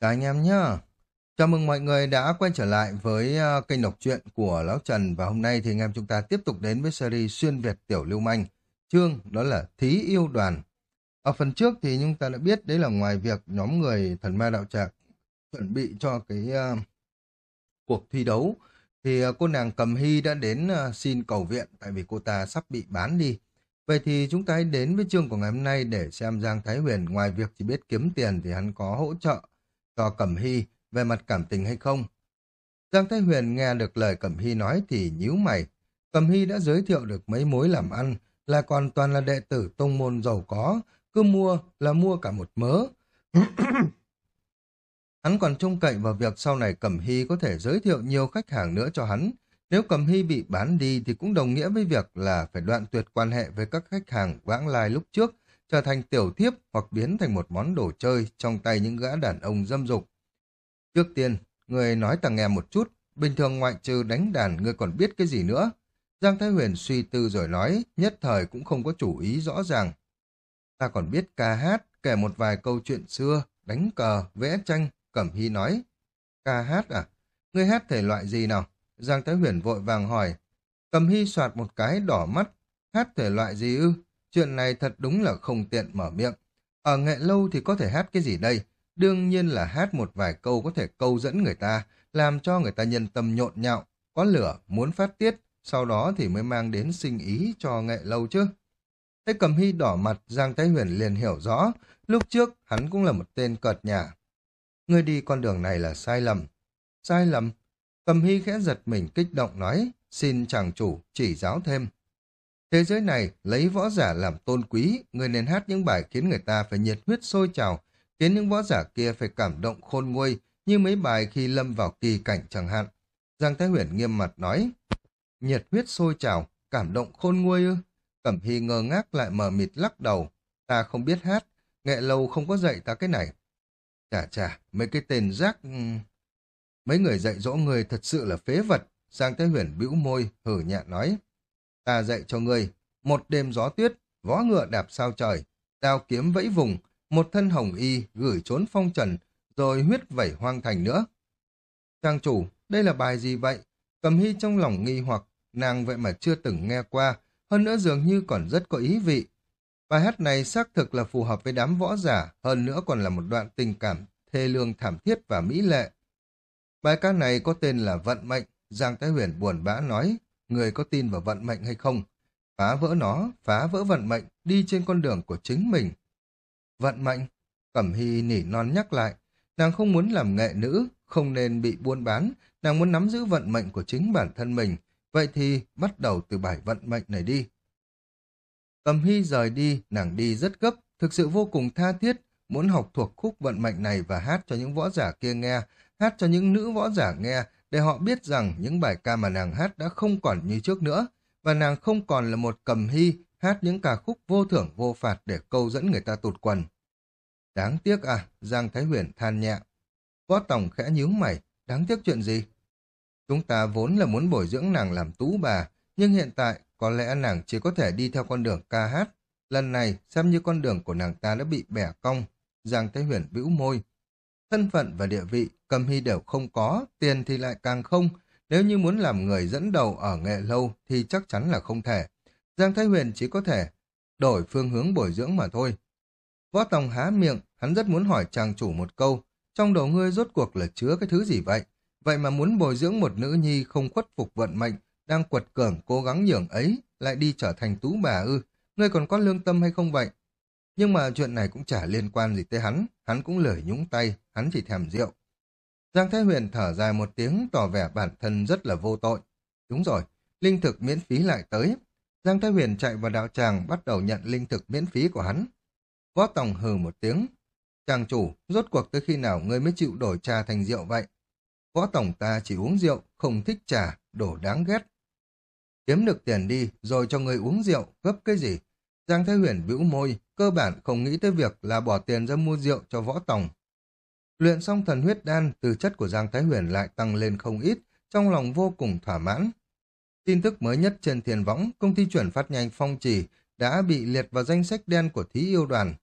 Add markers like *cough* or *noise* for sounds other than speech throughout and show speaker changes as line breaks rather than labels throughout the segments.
Cả anh em nhá. Chào mừng mọi người đã quay trở lại với ờ, kênh đọc truyện của Lão Trần và hôm nay thì anh em chúng ta tiếp tục đến với series xuyên Việt tiểu lưu manh. Chương đó là Thí yêu đoàn. Ở phần trước thì chúng ta đã biết đấy là ngoài việc nhóm người thần ma đạo trạc chuẩn bị cho cái uh, cuộc thi đấu thì uh, cô nàng Cầm Hy đã đến uh, xin cầu viện tại vì cô ta sắp bị bán đi. Vậy thì chúng ta hãy đến với chương của ngày hôm nay để xem Giang Thái Huyền ngoài việc chỉ biết kiếm tiền thì hắn có hỗ trợ cho Cẩm Hy về mặt cảm tình hay không. Giang Thái Huyền nghe được lời Cẩm Hy nói thì nhíu mày. Cẩm Hy đã giới thiệu được mấy mối làm ăn, là còn toàn là đệ tử tông môn giàu có, cứ mua là mua cả một mớ. *coughs* hắn còn trông cậy vào việc sau này Cẩm Hy có thể giới thiệu nhiều khách hàng nữa cho hắn. Nếu Cẩm Hy bị bán đi thì cũng đồng nghĩa với việc là phải đoạn tuyệt quan hệ với các khách hàng vãng lai lúc trước, trở thành tiểu thiếp hoặc biến thành một món đồ chơi trong tay những gã đàn ông dâm dục. Trước tiên, người nói ta nghe một chút, bình thường ngoại trừ đánh đàn người còn biết cái gì nữa. Giang Thái Huyền suy tư rồi nói, nhất thời cũng không có chủ ý rõ ràng. Ta còn biết ca hát, kể một vài câu chuyện xưa, đánh cờ, vẽ tranh, Cẩm Hy nói. Ca hát à? Ngươi hát thể loại gì nào? Giang Thái Huyền vội vàng hỏi. Cẩm Hy soạt một cái đỏ mắt. Hát thể loại gì ư? Chuyện này thật đúng là không tiện mở miệng. Ở nghệ lâu thì có thể hát cái gì đây? Đương nhiên là hát một vài câu có thể câu dẫn người ta, làm cho người ta nhân tâm nhộn nhạo, có lửa, muốn phát tiết, sau đó thì mới mang đến sinh ý cho nghệ lâu chứ. Thấy cầm hy đỏ mặt, Giang Thái Huyền liền hiểu rõ, lúc trước hắn cũng là một tên cợt nhà. Người đi con đường này là sai lầm. Sai lầm? Cầm hy khẽ giật mình kích động nói, xin chàng chủ chỉ giáo thêm. Thế giới này lấy võ giả làm tôn quý, người nên hát những bài khiến người ta phải nhiệt huyết sôi trào, khiến những võ giả kia phải cảm động khôn nguôi như mấy bài khi lâm vào kỳ cảnh chẳng hạn. Giang Thái Huyền nghiêm mặt nói, nhiệt huyết sôi trào, cảm động khôn nguôi ư? Cẩm Hy ngơ ngác lại mờ mịt lắc đầu, ta không biết hát, nghệ lâu không có dạy ta cái này. Chà chà, mấy cái tên rác... Ừ, mấy người dạy dỗ người thật sự là phế vật, Giang Thái Huyền bĩu môi, hử nhẹ nói. Ta dạy cho ngươi, một đêm gió tuyết, võ ngựa đạp sao trời, đao kiếm vẫy vùng, một thân hồng y gửi trốn phong trần, rồi huyết vẩy hoang thành nữa. Trang chủ, đây là bài gì vậy? Cầm hy trong lòng nghi hoặc, nàng vậy mà chưa từng nghe qua, hơn nữa dường như còn rất có ý vị. Bài hát này xác thực là phù hợp với đám võ giả, hơn nữa còn là một đoạn tình cảm thê lương thảm thiết và mỹ lệ. Bài ca này có tên là Vận Mệnh, Giang Thái Huyền buồn bã nói, người có tin vào vận mệnh hay không? Phá vỡ nó, phá vỡ vận mệnh, đi trên con đường của chính mình. Vận mệnh? Cẩm Hy nỉ non nhắc lại, nàng không muốn làm nghệ nữ, không nên bị buôn bán, nàng muốn nắm giữ vận mệnh của chính bản thân mình, vậy thì bắt đầu từ bài vận mệnh này đi. Cẩm Hy rời đi, nàng đi rất gấp, thực sự vô cùng tha thiết, muốn học thuộc khúc vận mệnh này và hát cho những võ giả kia nghe, hát cho những nữ võ giả nghe, để họ biết rằng những bài ca mà nàng hát đã không còn như trước nữa, và nàng không còn là một cầm hy hát những ca khúc vô thưởng vô phạt để câu dẫn người ta tụt quần. Đáng tiếc à, Giang Thái Huyền than nhẹ. Võ Tòng khẽ nhíu mày, đáng tiếc chuyện gì? Chúng ta vốn là muốn bồi dưỡng nàng làm tú bà, nhưng hiện tại có lẽ nàng chỉ có thể đi theo con đường ca hát. Lần này, xem như con đường của nàng ta đã bị bẻ cong. Giang Thái Huyền bĩu môi. Thân phận và địa vị, cầm hy đều không có, tiền thì lại càng không. Nếu như muốn làm người dẫn đầu ở nghệ lâu thì chắc chắn là không thể. Giang Thái Huyền chỉ có thể đổi phương hướng bồi dưỡng mà thôi. Võ Tòng há miệng, hắn rất muốn hỏi chàng chủ một câu. Trong đầu ngươi rốt cuộc là chứa cái thứ gì vậy? Vậy mà muốn bồi dưỡng một nữ nhi không khuất phục vận mệnh, đang quật cường cố gắng nhường ấy, lại đi trở thành tú bà ư. Ngươi còn có lương tâm hay không vậy? Nhưng mà chuyện này cũng chả liên quan gì tới hắn, hắn cũng lười nhúng tay, hắn chỉ thèm rượu. Giang Thái Huyền thở dài một tiếng tỏ vẻ bản thân rất là vô tội. Đúng rồi, linh thực miễn phí lại tới. Giang Thái Huyền chạy vào đạo tràng bắt đầu nhận linh thực miễn phí của hắn. Võ Tòng hừ một tiếng. Chàng chủ, rốt cuộc tới khi nào ngươi mới chịu đổi trà thành rượu vậy? Võ Tổng ta chỉ uống rượu, không thích trà, đổ đáng ghét. Kiếm được tiền đi, rồi cho người uống rượu, gấp cái gì? Giang Thái Huyền bĩu môi, cơ bản không nghĩ tới việc là bỏ tiền ra mua rượu cho võ tòng. Luyện xong thần huyết đan, từ chất của Giang Thái Huyền lại tăng lên không ít, trong lòng vô cùng thỏa mãn. Tin tức mới nhất trên thiền võng, công ty chuyển phát nhanh phong trì đã bị liệt vào danh sách đen của thí yêu đoàn.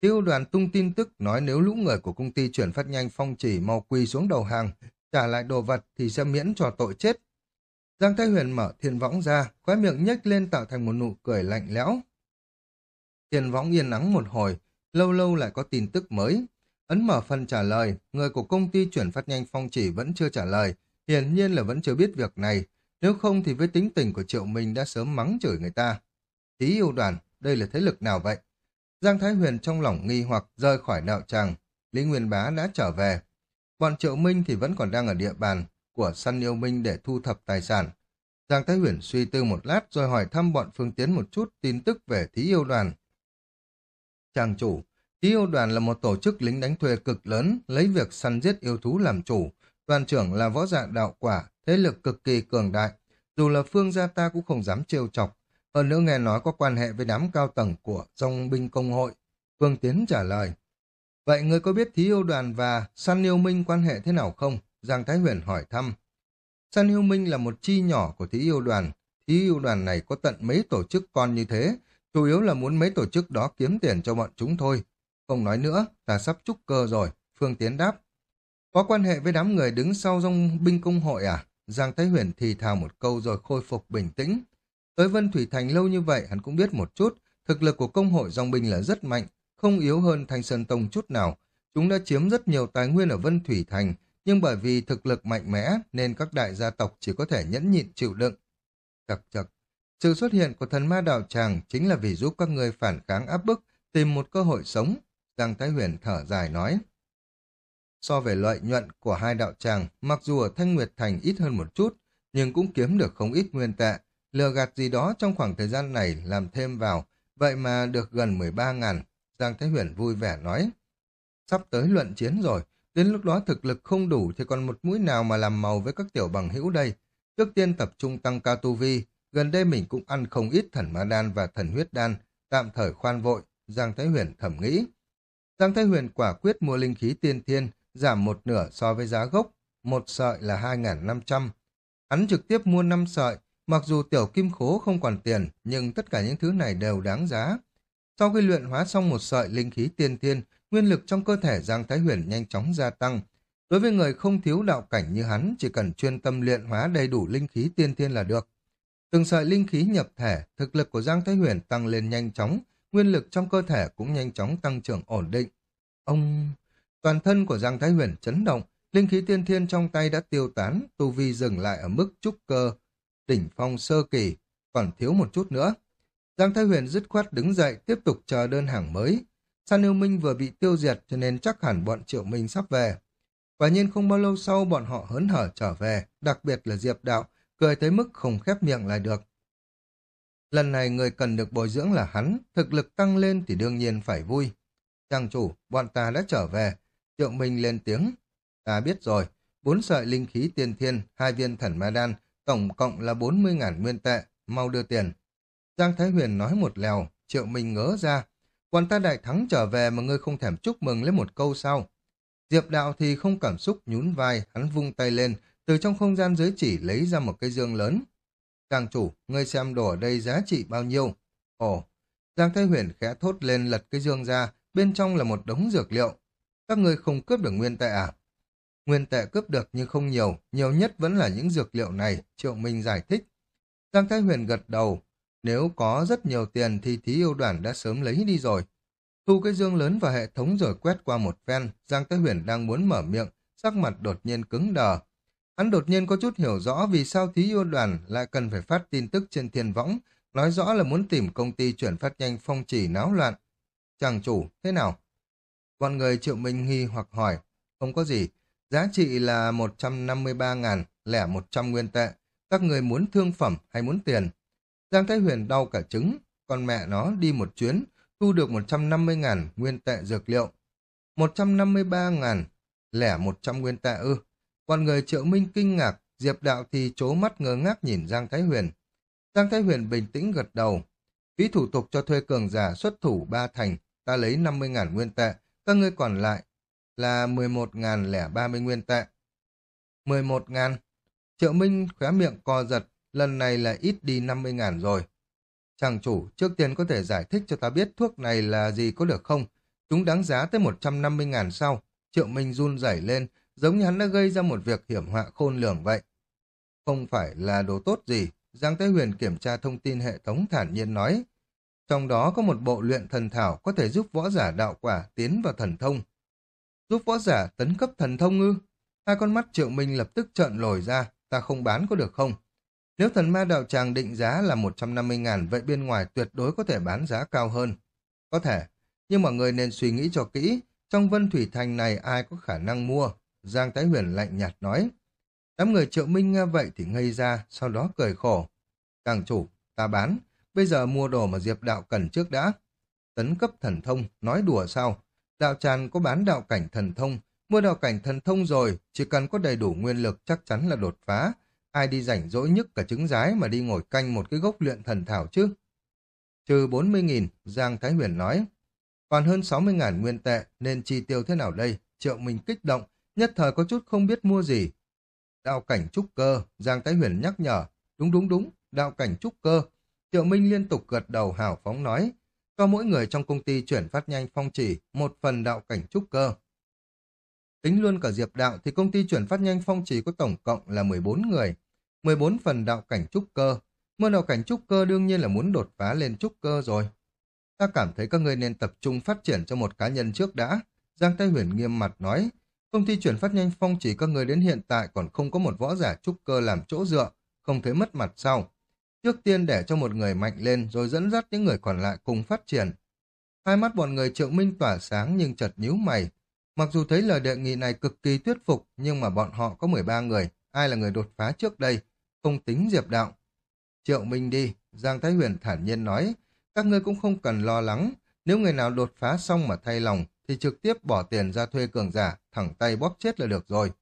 Tiêu đoàn tung tin tức nói nếu lũ người của công ty chuyển phát nhanh phong chỉ mau quỳ xuống đầu hàng, trả lại đồ vật thì sẽ miễn cho tội chết. Giang Thái Huyền mở thiên võng ra, khóe miệng nhếch lên tạo thành một nụ cười lạnh lẽo. Thiên võng yên nắng một hồi, lâu lâu lại có tin tức mới. Ấn mở phần trả lời, người của công ty chuyển phát nhanh phong chỉ vẫn chưa trả lời, hiển nhiên là vẫn chưa biết việc này. Nếu không thì với tính tình của Triệu Minh đã sớm mắng chửi người ta. Thí yêu đoàn, đây là thế lực nào vậy? Giang Thái Huyền trong lòng nghi hoặc rời khỏi đạo tràng. Lý Nguyên Bá đã trở về. Bọn Triệu Minh thì vẫn còn đang ở địa bàn của săn yêu Minh để thu thập tài sản. Giang Thái Huyền suy tư một lát rồi hỏi thăm bọn Phương Tiến một chút tin tức về thí yêu đoàn trang chủ, thí yêu đoàn là một tổ chức lính đánh thuê cực lớn, lấy việc săn giết yêu thú làm chủ. Đoàn trưởng là võ dạ đạo quả, thế lực cực kỳ cường đại. Dù là phương gia ta cũng không dám trêu chọc. Hơn nữa nghe nói có quan hệ với đám cao tầng của dòng binh công hội. Phương Tiến trả lời. Vậy người có biết thí yêu đoàn và săn yêu minh quan hệ thế nào không? Giang Thái Huyền hỏi thăm. Săn yêu minh là một chi nhỏ của thí yêu đoàn. Thí yêu đoàn này có tận mấy tổ chức con như thế. Chủ yếu là muốn mấy tổ chức đó kiếm tiền cho bọn chúng thôi. Không nói nữa, ta sắp trúc cơ rồi. Phương Tiến đáp. Có quan hệ với đám người đứng sau dòng binh công hội à? Giang Thái Huyền thì thào một câu rồi khôi phục bình tĩnh. Tới Vân Thủy Thành lâu như vậy hắn cũng biết một chút, thực lực của công hội dòng binh là rất mạnh, không yếu hơn Thanh Sơn Tông chút nào. Chúng đã chiếm rất nhiều tài nguyên ở Vân Thủy Thành, nhưng bởi vì thực lực mạnh mẽ nên các đại gia tộc chỉ có thể nhẫn nhịn chịu đựng. Chật chật, sự xuất hiện của thần ma đạo tràng chính là vì giúp các ngươi phản kháng áp bức, tìm một cơ hội sống. Giang Thái Huyền thở dài nói. So về lợi nhuận của hai đạo tràng, mặc dù ở Thanh Nguyệt Thành ít hơn một chút, nhưng cũng kiếm được không ít nguyên tệ. Lừa gạt gì đó trong khoảng thời gian này làm thêm vào, vậy mà được gần 13 ngàn. Giang Thái Huyền vui vẻ nói. Sắp tới luận chiến rồi, đến lúc đó thực lực không đủ thì còn một mũi nào mà làm màu với các tiểu bằng hữu đây. Trước tiên tập trung tăng cao tu vi, gần đây mình cũng ăn không ít thần ma đan và thần huyết đan, tạm thời khoan vội, Giang Thái Huyền thẩm nghĩ. Giang Thái Huyền quả quyết mua linh khí tiên thiên, giảm một nửa so với giá gốc, một sợi là 2.500. Hắn trực tiếp mua 5 sợi, mặc dù tiểu kim khố không còn tiền, nhưng tất cả những thứ này đều đáng giá. Sau khi luyện hóa xong một sợi linh khí tiên thiên, nguyên lực trong cơ thể Giang Thái Huyền nhanh chóng gia tăng. Đối với người không thiếu đạo cảnh như hắn, chỉ cần chuyên tâm luyện hóa đầy đủ linh khí tiên thiên là được. Từng sợi linh khí nhập thể, thực lực của Giang Thái Huyền tăng lên nhanh chóng, nguyên lực trong cơ thể cũng nhanh chóng tăng trưởng ổn định. Ông... Toàn thân của Giang Thái Huyền chấn động, linh khí tiên thiên trong tay đã tiêu tán, tu vi dừng lại ở mức trúc cơ, đỉnh phong sơ kỳ, còn thiếu một chút nữa. Giang Thái Huyền dứt khoát đứng dậy, tiếp tục chờ đơn hàng mới. San yêu minh vừa bị tiêu diệt cho nên chắc hẳn bọn triệu minh sắp về. Quả nhiên không bao lâu sau bọn họ hớn hở trở về, đặc biệt là Diệp Đạo, cười tới mức không khép miệng lại được. Lần này người cần được bồi dưỡng là hắn, thực lực tăng lên thì đương nhiên phải vui. Trang chủ, bọn ta đã trở về, Triệu Minh lên tiếng. Ta biết rồi, bốn sợi linh khí tiên thiên, hai viên thần ma đan, tổng cộng là 40.000 nguyên tệ, mau đưa tiền. Giang Thái Huyền nói một lèo, Triệu Minh ngớ ra. Quan ta đại thắng trở về mà ngươi không thèm chúc mừng lấy một câu sao. Diệp đạo thì không cảm xúc nhún vai, hắn vung tay lên, từ trong không gian dưới chỉ lấy ra một cây dương lớn. Trang chủ, ngươi xem đồ ở đây giá trị bao nhiêu? Ồ, Giang Thái Huyền khẽ thốt lên lật cây dương ra, bên trong là một đống dược liệu. Các ngươi không cướp được nguyên tệ à? Nguyên tệ cướp được nhưng không nhiều, nhiều nhất vẫn là những dược liệu này, Triệu Minh giải thích. Giang Thái Huyền gật đầu, nếu có rất nhiều tiền thì thí yêu đoàn đã sớm lấy đi rồi. Thu cái dương lớn vào hệ thống rồi quét qua một phen, Giang Thái Huyền đang muốn mở miệng, sắc mặt đột nhiên cứng đờ. Hắn đột nhiên có chút hiểu rõ vì sao thí yêu đoàn lại cần phải phát tin tức trên thiên võng, nói rõ là muốn tìm công ty chuyển phát nhanh phong chỉ náo loạn. Chàng chủ, thế nào? Bọn người triệu minh nghi hoặc hỏi, không có gì, giá trị là 153 ngàn lẻ 100 nguyên tệ, các người muốn thương phẩm hay muốn tiền? Giang Thái Huyền đau cả trứng, con mẹ nó đi một chuyến, thu được 150 ngàn nguyên tệ dược liệu. 153 ngàn lẻ 100 nguyên tệ ư. Còn người triệu minh kinh ngạc, Diệp Đạo thì chố mắt ngơ ngác nhìn Giang Thái Huyền. Giang Thái Huyền bình tĩnh gật đầu. Phí thủ tục cho thuê cường giả xuất thủ ba thành, ta lấy 50 ngàn nguyên tệ, các ngươi còn lại là 11 ngàn lẻ 30 nguyên tệ. 11 ngàn. Triệu Minh khóe miệng co giật, lần này là ít đi 50 ngàn rồi. Chàng chủ, trước tiên có thể giải thích cho ta biết thuốc này là gì có được không? Chúng đáng giá tới 150 ngàn sau. Triệu Minh run rẩy lên, giống như hắn đã gây ra một việc hiểm họa khôn lường vậy. Không phải là đồ tốt gì, Giang Thế Huyền kiểm tra thông tin hệ thống thản nhiên nói. Trong đó có một bộ luyện thần thảo có thể giúp võ giả đạo quả tiến vào thần thông. Giúp võ giả tấn cấp thần thông ư? Hai con mắt Triệu Minh lập tức trợn lồi ra, ta không bán có được không? Nếu thần ma đạo tràng định giá là 150 ngàn, vậy bên ngoài tuyệt đối có thể bán giá cao hơn. Có thể, nhưng mọi người nên suy nghĩ cho kỹ, trong Vân Thủy Thành này ai có khả năng mua? Giang Thái Huyền lạnh nhạt nói. Đám người triệu minh nghe vậy thì ngây ra, sau đó cười khổ. Càng chủ, ta bán, bây giờ mua đồ mà Diệp Đạo cần trước đã. Tấn cấp thần thông, nói đùa sao? Đạo tràn có bán đạo cảnh thần thông, mua đạo cảnh thần thông rồi, chỉ cần có đầy đủ nguyên lực chắc chắn là đột phá. Ai đi rảnh rỗi nhất cả trứng rái mà đi ngồi canh một cái gốc luyện thần thảo chứ? Trừ 40.000, Giang Thái Huyền nói. Còn hơn 60.000 nguyên tệ, nên chi tiêu thế nào đây? Triệu Minh kích động, nhất thời có chút không biết mua gì. Đạo cảnh trúc cơ, Giang Thái Huyền nhắc nhở. Đúng đúng đúng, đạo cảnh trúc cơ. Triệu Minh liên tục gật đầu hào phóng nói. Cho mỗi người trong công ty chuyển phát nhanh phong chỉ một phần đạo cảnh trúc cơ. Tính luôn cả Diệp Đạo thì công ty chuyển phát nhanh phong chỉ có tổng cộng là 14 người. 14 phần đạo cảnh trúc cơ. Mơ đạo cảnh trúc cơ đương nhiên là muốn đột phá lên trúc cơ rồi. Ta cảm thấy các ngươi nên tập trung phát triển cho một cá nhân trước đã. Giang Thái Huyền nghiêm mặt nói. Công ty chuyển phát nhanh phong chỉ các người đến hiện tại còn không có một võ giả trúc cơ làm chỗ dựa, không thấy mất mặt sau. Trước tiên để cho một người mạnh lên rồi dẫn dắt những người còn lại cùng phát triển. Hai mắt bọn người triệu minh tỏa sáng nhưng chợt nhíu mày. Mặc dù thấy lời đề nghị này cực kỳ thuyết phục nhưng mà bọn họ có 13 người, ai là người đột phá trước đây, không tính diệp đạo. Triệu Minh đi, Giang Thái Huyền thản nhiên nói, các ngươi cũng không cần lo lắng, nếu người nào đột phá xong mà thay lòng thì trực tiếp bỏ tiền ra thuê cường giả, thẳng tay bóp chết là được rồi.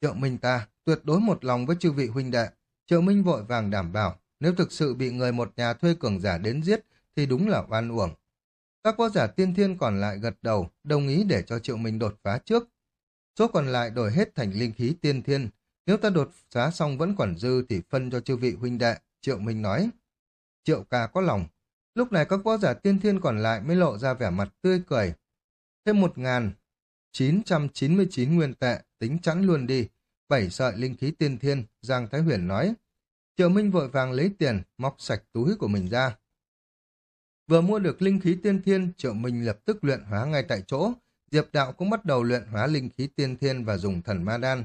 Triệu Minh ta tuyệt đối một lòng với chư vị huynh đệ. Triệu Minh vội vàng đảm bảo, nếu thực sự bị người một nhà thuê cường giả đến giết thì đúng là oan uổng. Các võ giả tiên thiên còn lại gật đầu, đồng ý để cho Triệu Minh đột phá trước. Số còn lại đổi hết thành linh khí tiên thiên. Nếu ta đột phá xong vẫn còn dư thì phân cho chư vị huynh đệ, Triệu Minh nói. Triệu ca có lòng. Lúc này các võ giả tiên thiên còn lại mới lộ ra vẻ mặt tươi cười. Thêm một ngàn, 999 nguyên tệ, tính chắn luôn đi. Bảy sợi linh khí tiên thiên, Giang Thái Huyền nói. Triệu Minh vội vàng lấy tiền, móc sạch túi của mình ra. Vừa mua được linh khí tiên thiên, Triệu Minh lập tức luyện hóa ngay tại chỗ. Diệp Đạo cũng bắt đầu luyện hóa linh khí tiên thiên và dùng thần ma đan.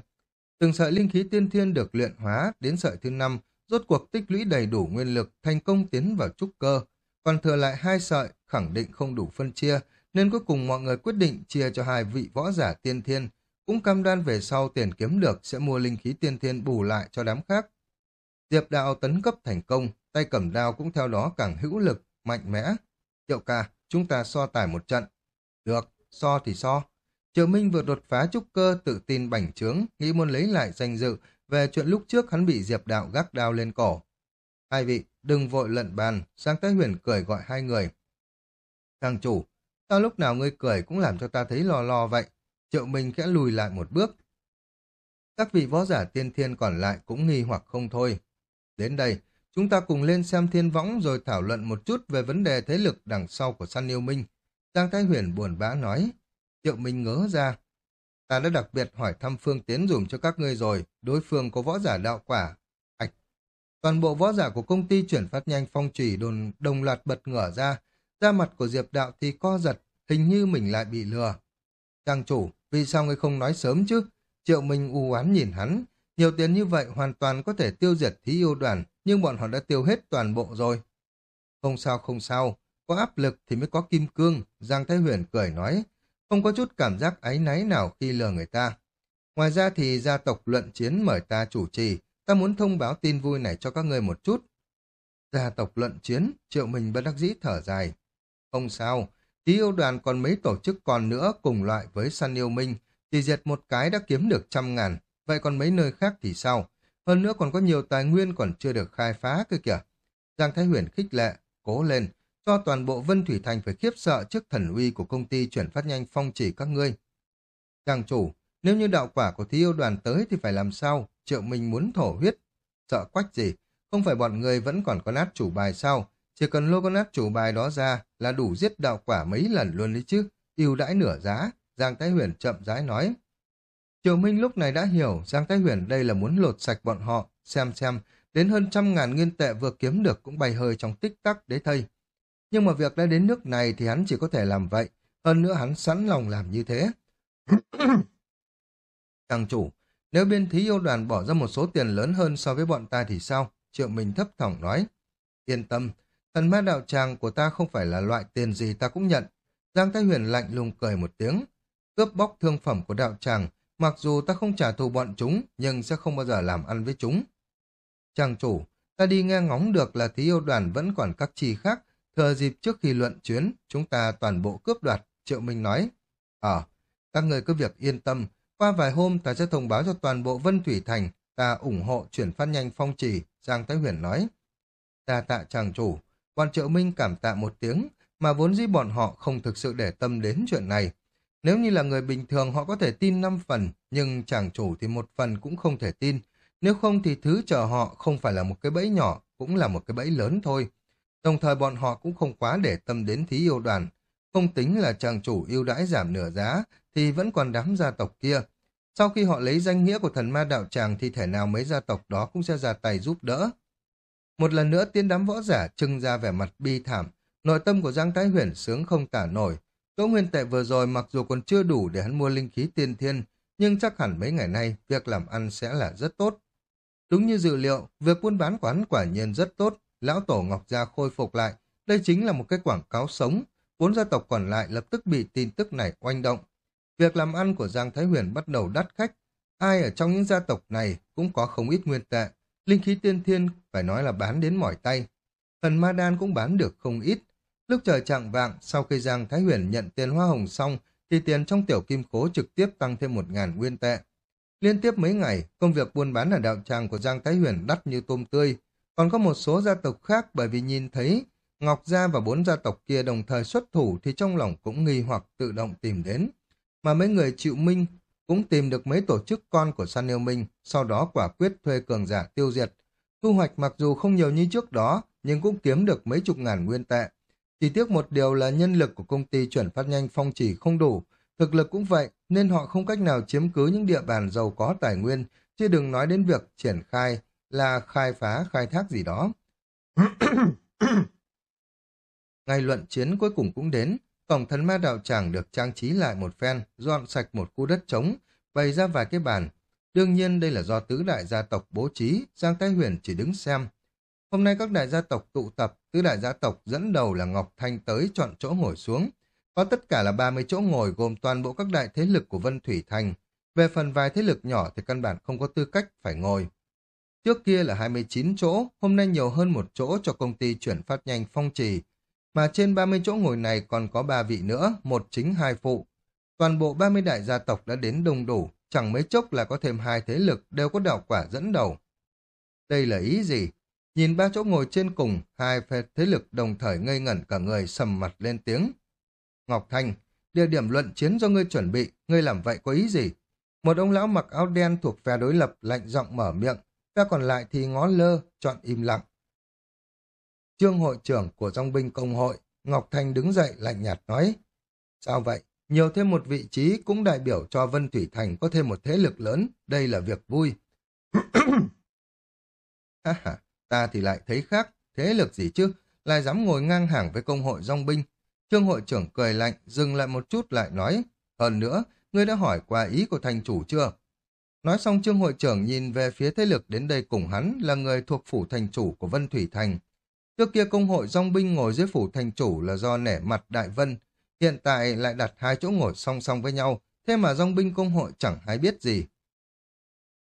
Từng sợi linh khí tiên thiên được luyện hóa đến sợi thứ năm, rốt cuộc tích lũy đầy đủ nguyên lực, thành công tiến vào trúc cơ. Còn thừa lại hai sợi, khẳng định không đủ phân chia, nên cuối cùng mọi người quyết định chia cho hai vị võ giả tiên thiên, cũng cam đoan về sau tiền kiếm được sẽ mua linh khí tiên thiên bù lại cho đám khác. Diệp đạo tấn cấp thành công, tay cầm đao cũng theo đó càng hữu lực, mạnh mẽ. Triệu ca, chúng ta so tài một trận. Được, so thì so. Triệu Minh vừa đột phá trúc cơ tự tin bảnh trướng, nghĩ muốn lấy lại danh dự về chuyện lúc trước hắn bị Diệp đạo gác đao lên cổ. Hai vị, đừng vội lận bàn, sang Thái Huyền cười gọi hai người. Thằng chủ, Sao lúc nào ngươi cười cũng làm cho ta thấy lo lo vậy? Triệu Minh khẽ lùi lại một bước. Các vị võ giả tiên thiên còn lại cũng nghi hoặc không thôi. Đến đây, chúng ta cùng lên xem thiên võng rồi thảo luận một chút về vấn đề thế lực đằng sau của San Yêu Minh. Giang Thái Huyền buồn bã nói. Triệu Minh ngớ ra. Ta đã đặc biệt hỏi thăm phương tiến dùng cho các ngươi rồi, đối phương có võ giả đạo quả. Ảch. Toàn bộ võ giả của công ty chuyển phát nhanh phong trì đồn đồng loạt bật ngửa ra, Da mặt của Diệp Đạo thì co giật, hình như mình lại bị lừa. Trang chủ, vì sao ngươi không nói sớm chứ? Triệu Minh u oán nhìn hắn. Nhiều tiền như vậy hoàn toàn có thể tiêu diệt thí yêu đoàn, nhưng bọn họ đã tiêu hết toàn bộ rồi. Không sao không sao, có áp lực thì mới có kim cương, Giang Thái Huyền cười nói. Không có chút cảm giác áy náy nào khi lừa người ta. Ngoài ra thì gia tộc luận chiến mời ta chủ trì, ta muốn thông báo tin vui này cho các ngươi một chút. Gia tộc luận chiến, Triệu Minh bất đắc dĩ thở dài. Không sao, Tí yêu đoàn còn mấy tổ chức còn nữa cùng loại với săn yêu minh, thì diệt một cái đã kiếm được trăm ngàn, vậy còn mấy nơi khác thì sao? Hơn nữa còn có nhiều tài nguyên còn chưa được khai phá cơ kìa. Giang Thái Huyền khích lệ, cố lên, cho toàn bộ Vân Thủy Thành phải khiếp sợ trước thần uy của công ty chuyển phát nhanh phong chỉ các ngươi. Chàng chủ, nếu như đạo quả của thí yêu đoàn tới thì phải làm sao? Triệu Minh muốn thổ huyết. Sợ quách gì? Không phải bọn người vẫn còn có nát chủ bài sao? Chỉ cần lôi con chủ bài đó ra là đủ giết đạo quả mấy lần luôn đấy chứ, ưu đãi nửa giá, Giang Thái Huyền chậm rãi nói. Triệu Minh lúc này đã hiểu Giang Thái Huyền đây là muốn lột sạch bọn họ, xem xem, đến hơn trăm ngàn nguyên tệ vừa kiếm được cũng bay hơi trong tích tắc đấy thây. Nhưng mà việc đã đến nước này thì hắn chỉ có thể làm vậy, hơn nữa hắn sẵn lòng làm như thế. *coughs* Thằng chủ, nếu biên thí yêu đoàn bỏ ra một số tiền lớn hơn so với bọn ta thì sao? Triệu Minh thấp thỏng nói. Yên tâm, thần ma đạo tràng của ta không phải là loại tiền gì ta cũng nhận. Giang Thái Huyền lạnh lùng cười một tiếng. Cướp bóc thương phẩm của đạo tràng, mặc dù ta không trả thù bọn chúng, nhưng sẽ không bao giờ làm ăn với chúng. tràng chủ, ta đi nghe ngóng được là thí yêu đoàn vẫn còn các chi khác, thừa dịp trước khi luận chuyến, chúng ta toàn bộ cướp đoạt, Triệu Minh nói. Ờ, các người cứ việc yên tâm, qua vài hôm ta sẽ thông báo cho toàn bộ Vân Thủy Thành, ta ủng hộ chuyển phát nhanh phong trì, Giang Thái Huyền nói. Ta tạ chàng chủ, quan Triệu Minh cảm tạ một tiếng, mà vốn dĩ bọn họ không thực sự để tâm đến chuyện này. Nếu như là người bình thường họ có thể tin 5 phần, nhưng chàng chủ thì một phần cũng không thể tin. Nếu không thì thứ chờ họ không phải là một cái bẫy nhỏ, cũng là một cái bẫy lớn thôi. Đồng thời bọn họ cũng không quá để tâm đến thí yêu đoàn. Không tính là chàng chủ yêu đãi giảm nửa giá, thì vẫn còn đám gia tộc kia. Sau khi họ lấy danh nghĩa của thần ma đạo tràng thì thể nào mấy gia tộc đó cũng sẽ ra tay giúp đỡ. Một lần nữa tiên đám võ giả trưng ra vẻ mặt bi thảm, nội tâm của Giang Thái Huyền sướng không tả nổi. Chỗ nguyên tệ vừa rồi mặc dù còn chưa đủ để hắn mua linh khí tiên thiên, nhưng chắc hẳn mấy ngày nay việc làm ăn sẽ là rất tốt. Đúng như dự liệu, việc buôn bán quán quả nhiên rất tốt, lão tổ Ngọc Gia khôi phục lại. Đây chính là một cái quảng cáo sống. Bốn gia tộc còn lại lập tức bị tin tức này oanh động. Việc làm ăn của Giang Thái Huyền bắt đầu đắt khách. Ai ở trong những gia tộc này cũng có không ít nguyên tệ. Linh khí tiên thiên phải nói là bán đến mỏi tay. Thần ma đan cũng bán được không ít. Lúc trời chạng vạng, sau khi Giang Thái Huyền nhận tiền hoa hồng xong, thì tiền trong tiểu kim khố trực tiếp tăng thêm một ngàn nguyên tệ. Liên tiếp mấy ngày, công việc buôn bán ở đạo tràng của Giang Thái Huyền đắt như tôm tươi. Còn có một số gia tộc khác bởi vì nhìn thấy Ngọc Gia và bốn gia tộc kia đồng thời xuất thủ thì trong lòng cũng nghi hoặc tự động tìm đến. Mà mấy người chịu minh cũng tìm được mấy tổ chức con của San Yêu Minh, sau đó quả quyết thuê cường giả tiêu diệt. Thu hoạch mặc dù không nhiều như trước đó, nhưng cũng kiếm được mấy chục ngàn nguyên tệ. Chỉ tiếc một điều là nhân lực của công ty chuyển phát nhanh phong chỉ không đủ, thực lực cũng vậy, nên họ không cách nào chiếm cứ những địa bàn giàu có tài nguyên, chứ đừng nói đến việc triển khai là khai phá, khai thác gì đó. *coughs* Ngày luận chiến cuối cùng cũng đến, cổng thần ma đạo tràng được trang trí lại một phen, dọn sạch một khu đất trống, bày ra vài cái bàn. Đương nhiên đây là do tứ đại gia tộc bố trí, Giang Thái Huyền chỉ đứng xem. Hôm nay các đại gia tộc tụ tập, tứ đại gia tộc dẫn đầu là Ngọc Thanh tới chọn chỗ ngồi xuống. Có tất cả là 30 chỗ ngồi gồm toàn bộ các đại thế lực của Vân Thủy Thành. Về phần vài thế lực nhỏ thì căn bản không có tư cách phải ngồi. Trước kia là 29 chỗ, hôm nay nhiều hơn một chỗ cho công ty chuyển phát nhanh phong trì. Mà trên 30 chỗ ngồi này còn có ba vị nữa, một chính hai phụ. Toàn bộ 30 đại gia tộc đã đến đông đủ, chẳng mấy chốc là có thêm hai thế lực đều có đạo quả dẫn đầu. Đây là ý gì? Nhìn ba chỗ ngồi trên cùng, hai phe thế lực đồng thời ngây ngẩn cả người sầm mặt lên tiếng. Ngọc Thanh, địa điểm luận chiến do ngươi chuẩn bị, ngươi làm vậy có ý gì? Một ông lão mặc áo đen thuộc phe đối lập lạnh giọng mở miệng, phe còn lại thì ngó lơ, chọn im lặng. Trương hội trưởng của dòng binh công hội, Ngọc Thanh đứng dậy lạnh nhạt nói, sao vậy? Nhiều thêm một vị trí cũng đại biểu cho Vân Thủy Thành có thêm một thế lực lớn, đây là việc vui. *coughs* ha ha, ta thì lại thấy khác, thế lực gì chứ, lại dám ngồi ngang hàng với công hội dòng binh. Trương hội trưởng cười lạnh, dừng lại một chút lại nói, hơn nữa, ngươi đã hỏi qua ý của thành chủ chưa? Nói xong trương hội trưởng nhìn về phía thế lực đến đây cùng hắn là người thuộc phủ thành chủ của Vân Thủy Thành. Trước kia công hội dòng binh ngồi dưới phủ thành chủ là do nể mặt Đại Vân, hiện tại lại đặt hai chỗ ngồi song song với nhau, thế mà dòng binh công hội chẳng hay biết gì.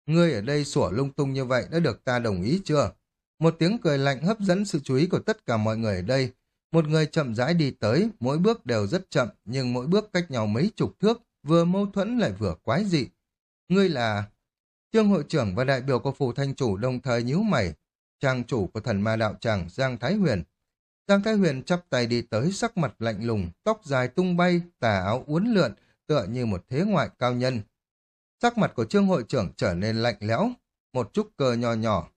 Ngươi ở đây sủa lung tung như vậy đã được ta đồng ý chưa? Một tiếng cười lạnh hấp dẫn sự chú ý của tất cả mọi người ở đây. Một người chậm rãi đi tới, mỗi bước đều rất chậm, nhưng mỗi bước cách nhau mấy chục thước, vừa mâu thuẫn lại vừa quái dị. Ngươi là... Trương hội trưởng và đại biểu của phủ thanh chủ đồng thời nhíu mày, trang chủ của thần ma đạo tràng Giang Thái Huyền. Giang Thái Huyền chắp tay đi tới sắc mặt lạnh lùng, tóc dài tung bay, tà áo uốn lượn, tựa như một thế ngoại cao nhân. Sắc mặt của trương hội trưởng trở nên lạnh lẽo, một chút cơ nhỏ nhỏ.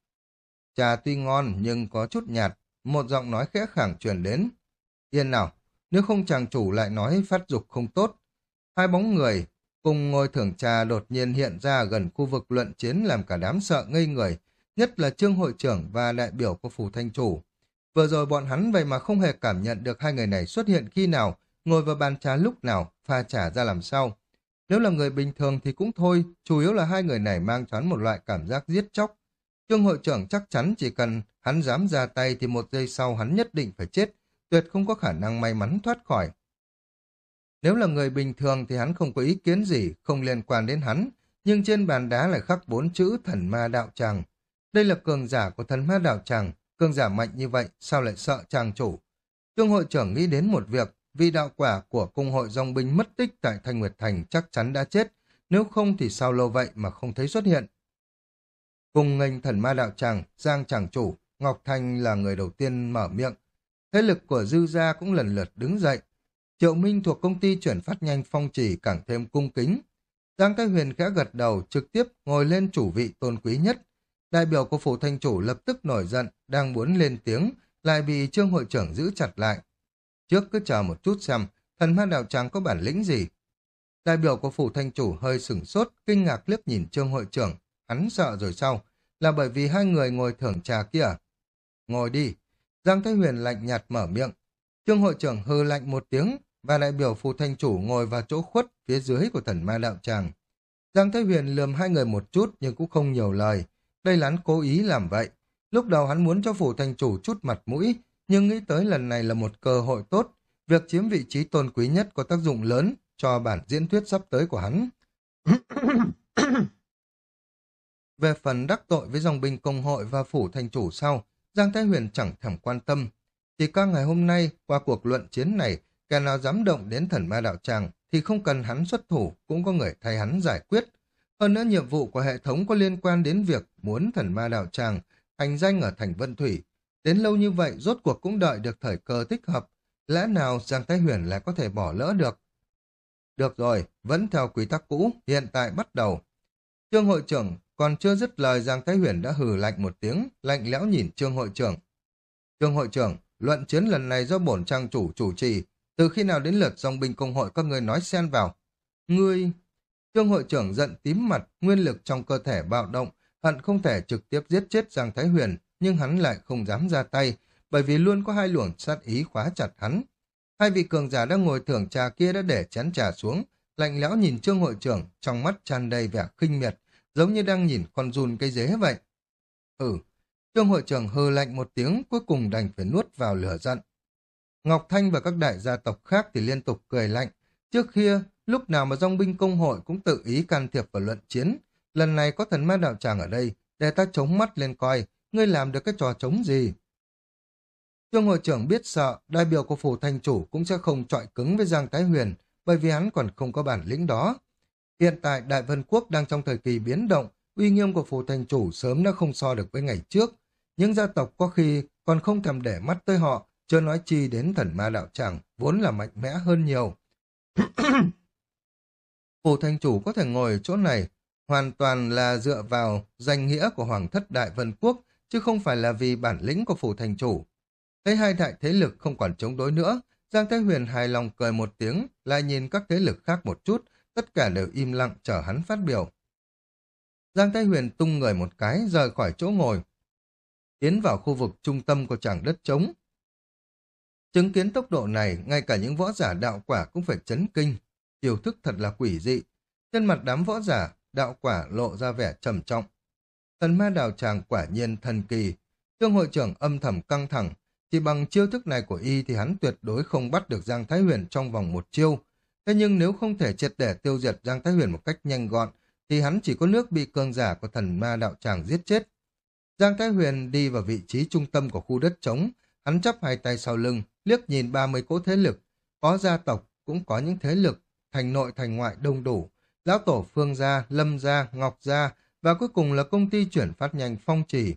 Trà tuy ngon nhưng có chút nhạt, một giọng nói khẽ khàng truyền đến. Yên nào, nếu không chàng chủ lại nói phát dục không tốt. Hai bóng người cùng ngồi thưởng trà đột nhiên hiện ra gần khu vực luận chiến làm cả đám sợ ngây người, nhất là trương hội trưởng và đại biểu của phủ thanh chủ. Vừa rồi bọn hắn vậy mà không hề cảm nhận được hai người này xuất hiện khi nào, ngồi vào bàn trà lúc nào, pha trả ra làm sao. Nếu là người bình thường thì cũng thôi, chủ yếu là hai người này mang choán một loại cảm giác giết chóc. Trương hội trưởng chắc chắn chỉ cần hắn dám ra tay thì một giây sau hắn nhất định phải chết, tuyệt không có khả năng may mắn thoát khỏi. Nếu là người bình thường thì hắn không có ý kiến gì, không liên quan đến hắn, nhưng trên bàn đá lại khắc bốn chữ thần ma đạo tràng. Đây là cường giả của thần ma đạo tràng, cường giả mạnh như vậy, sao lại sợ tràng chủ? Trương hội trưởng nghĩ đến một việc, vì đạo quả của cung hội dòng binh mất tích tại Thanh Nguyệt Thành chắc chắn đã chết, nếu không thì sao lâu vậy mà không thấy xuất hiện. Cùng nghênh thần ma đạo tràng, Giang tràng chủ, Ngọc Thanh là người đầu tiên mở miệng. Thế lực của Dư Gia cũng lần lượt đứng dậy. Triệu Minh thuộc công ty chuyển phát nhanh phong chỉ càng thêm cung kính. Giang Thái Huyền khẽ gật đầu trực tiếp ngồi lên chủ vị tôn quý nhất. Đại biểu của phủ thanh chủ lập tức nổi giận, đang muốn lên tiếng, lại bị trương hội trưởng giữ chặt lại. Trước cứ chờ một chút xem, thần ma đạo tràng có bản lĩnh gì. Đại biểu của phủ thanh chủ hơi sửng sốt, kinh ngạc liếc nhìn trương hội trưởng. Hắn sợ rồi sau, là bởi vì hai người ngồi thưởng trà kia. Ngồi đi. Giang Thái Huyền lạnh nhạt mở miệng. Trương hội trưởng hư lạnh một tiếng, và đại biểu phủ thanh chủ ngồi vào chỗ khuất phía dưới của thần ma đạo tràng. Giang Thái Huyền lườm hai người một chút nhưng cũng không nhiều lời. Đây là hắn cố ý làm vậy. Lúc đầu hắn muốn cho phủ thành chủ chút mặt mũi, nhưng nghĩ tới lần này là một cơ hội tốt. Việc chiếm vị trí tôn quý nhất có tác dụng lớn cho bản diễn thuyết sắp tới của hắn. *coughs* Về phần đắc tội với dòng binh công hội và phủ thành chủ sau, Giang Thái Huyền chẳng thèm quan tâm. Chỉ qua ngày hôm nay, qua cuộc luận chiến này, kẻ nào dám động đến thần ma đạo tràng thì không cần hắn xuất thủ, cũng có người thay hắn giải quyết. Hơn nữa nhiệm vụ của hệ thống có liên quan đến việc muốn thần ma đảo tràng thành danh ở thành Vân Thủy. Đến lâu như vậy, rốt cuộc cũng đợi được thời cơ thích hợp. Lẽ nào Giang Thái Huyền lại có thể bỏ lỡ được? Được rồi, vẫn theo quy tắc cũ, hiện tại bắt đầu. Trương hội trưởng còn chưa dứt lời Giang Thái Huyền đã hừ lạnh một tiếng, lạnh lẽo nhìn Trương hội trưởng. Trương hội trưởng, luận chiến lần này do bổn trang chủ chủ trì, từ khi nào đến lượt dòng binh công hội các người nói xen vào? Ngươi... Trương hội trưởng giận tím mặt, nguyên lực trong cơ thể bạo động, hận không thể trực tiếp giết chết Giang Thái Huyền, nhưng hắn lại không dám ra tay, bởi vì luôn có hai luồng sát ý khóa chặt hắn. Hai vị cường giả đang ngồi thưởng trà kia đã để chén trà xuống, lạnh lẽo nhìn Trương hội trưởng, trong mắt tràn đầy vẻ khinh miệt, giống như đang nhìn con run cây dế vậy. Ừ, Trương hội trưởng hừ lạnh một tiếng, cuối cùng đành phải nuốt vào lửa giận. Ngọc Thanh và các đại gia tộc khác thì liên tục cười lạnh. Trước kia, lúc nào mà dòng binh công hội cũng tự ý can thiệp vào luận chiến. Lần này có thần ma đạo tràng ở đây, để ta chống mắt lên coi, ngươi làm được cái trò chống gì. Trương hội trưởng biết sợ, đại biểu của phủ thành chủ cũng sẽ không trọi cứng với Giang Thái Huyền, bởi vì hắn còn không có bản lĩnh đó. Hiện tại Đại Vân Quốc đang trong thời kỳ biến động, uy nghiêm của phủ thành chủ sớm đã không so được với ngày trước. Những gia tộc có khi còn không thèm để mắt tới họ, chưa nói chi đến thần ma đạo tràng, vốn là mạnh mẽ hơn nhiều. *clears throat* phủ thành chủ có thể ngồi ở chỗ này, hoàn toàn là dựa vào danh nghĩa của Hoàng thất Đại Vân Quốc, chứ không phải là vì bản lĩnh của phủ thành chủ. Thấy hai đại thế lực không còn chống đối nữa, Giang Thái Huyền hài lòng cười một tiếng, lại nhìn các thế lực khác một chút, tất cả đều im lặng chờ hắn phát biểu. Giang Thái Huyền tung người một cái, rời khỏi chỗ ngồi, tiến vào khu vực trung tâm của tràng đất trống. Chứng kiến tốc độ này, ngay cả những võ giả đạo quả cũng phải chấn kinh, chiêu thức thật là quỷ dị. Trên mặt đám võ giả, đạo quả lộ ra vẻ trầm trọng. Thần ma đào tràng quả nhiên thần kỳ. Trương hội trưởng âm thầm căng thẳng, chỉ bằng chiêu thức này của y thì hắn tuyệt đối không bắt được Giang Thái Huyền trong vòng một chiêu. Thế nhưng nếu không thể triệt để tiêu diệt Giang Thái Huyền một cách nhanh gọn, thì hắn chỉ có nước bị cơn giả của thần ma đạo tràng giết chết. Giang Thái Huyền đi vào vị trí trung tâm của khu đất trống, hắn chắp hai tay sau lưng, liếc nhìn 30 cỗ thế lực, có gia tộc, cũng có những thế lực, thành nội thành ngoại đông đủ, lão tổ Phương Gia, Lâm Gia, Ngọc Gia, và cuối cùng là công ty chuyển phát nhanh phong trì.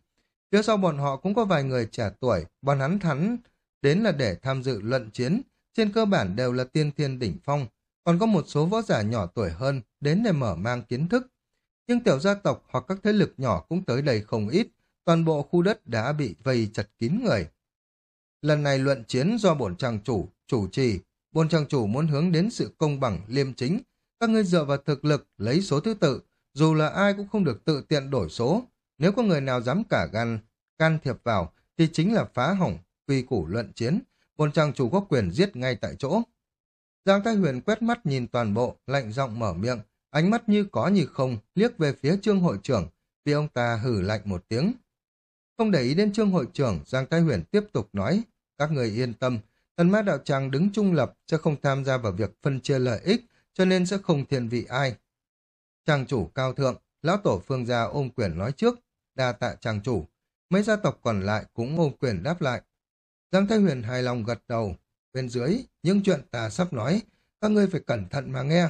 Phía sau bọn họ cũng có vài người trẻ tuổi, bọn hắn thắn đến là để tham dự luận chiến, trên cơ bản đều là tiên thiên đỉnh phong, còn có một số võ giả nhỏ tuổi hơn đến để mở mang kiến thức. Nhưng tiểu gia tộc hoặc các thế lực nhỏ cũng tới đây không ít, toàn bộ khu đất đã bị vây chặt kín người. lần này luận chiến do bổn trang chủ, chủ trì, Bồn trang chủ muốn hướng đến sự công bằng, liêm chính. Các ngươi dựa vào thực lực, lấy số thứ tự, dù là ai cũng không được tự tiện đổi số. Nếu có người nào dám cả gan, can thiệp vào, thì chính là phá hỏng, quy củ luận chiến. Bồn trang chủ có quyền giết ngay tại chỗ. Giang Thái Huyền quét mắt nhìn toàn bộ, lạnh giọng mở miệng, ánh mắt như có như không, liếc về phía trương hội trưởng, vì ông ta hử lạnh một tiếng. Không để ý đến trương hội trưởng, Giang Thái Huyền tiếp tục nói, các người yên tâm, thần ma đạo tràng đứng trung lập sẽ không tham gia vào việc phân chia lợi ích, cho nên sẽ không thiên vị ai. Tràng chủ cao thượng, lão tổ phương gia ôm quyền nói trước, đa tạ tràng chủ. Mấy gia tộc còn lại cũng ôm quyền đáp lại. Giang Thái Huyền hài lòng gật đầu. Bên dưới, những chuyện ta sắp nói, các ngươi phải cẩn thận mà nghe.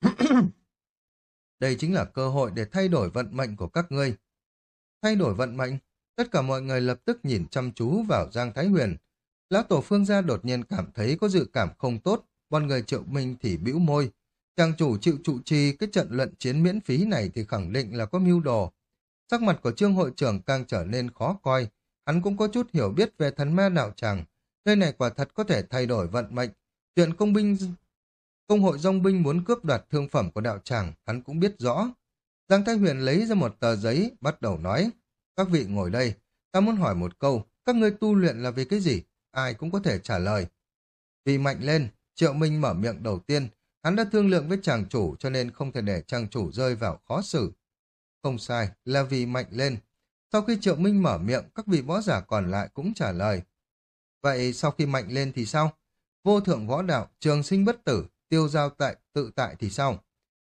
*coughs* Đây chính là cơ hội để thay đổi vận mệnh của các ngươi. Thay đổi vận mệnh? Tất cả mọi người lập tức nhìn chăm chú vào Giang Thái Huyền. Lão Tổ Phương gia đột nhiên cảm thấy có dự cảm không tốt, bọn người triệu minh thì bĩu môi. Chàng chủ chịu trụ trì cái trận luận chiến miễn phí này thì khẳng định là có mưu đồ. Sắc mặt của trương hội trưởng càng trở nên khó coi, hắn cũng có chút hiểu biết về thần ma đạo tràng. Nơi này quả thật có thể thay đổi vận mệnh. Chuyện công binh công hội dông binh muốn cướp đoạt thương phẩm của đạo tràng, hắn cũng biết rõ. Giang Thái Huyền lấy ra một tờ giấy, bắt đầu nói. Các vị ngồi đây, ta muốn hỏi một câu, các ngươi tu luyện là vì cái gì? Ai cũng có thể trả lời. Vì mạnh lên, Triệu Minh mở miệng đầu tiên, hắn đã thương lượng với chàng chủ cho nên không thể để chàng chủ rơi vào khó xử. Không sai, là vì mạnh lên. Sau khi Triệu Minh mở miệng, các vị võ giả còn lại cũng trả lời. Vậy sau khi mạnh lên thì sao? Vô thượng võ đạo, trường sinh bất tử, tiêu giao tại tự tại thì sao?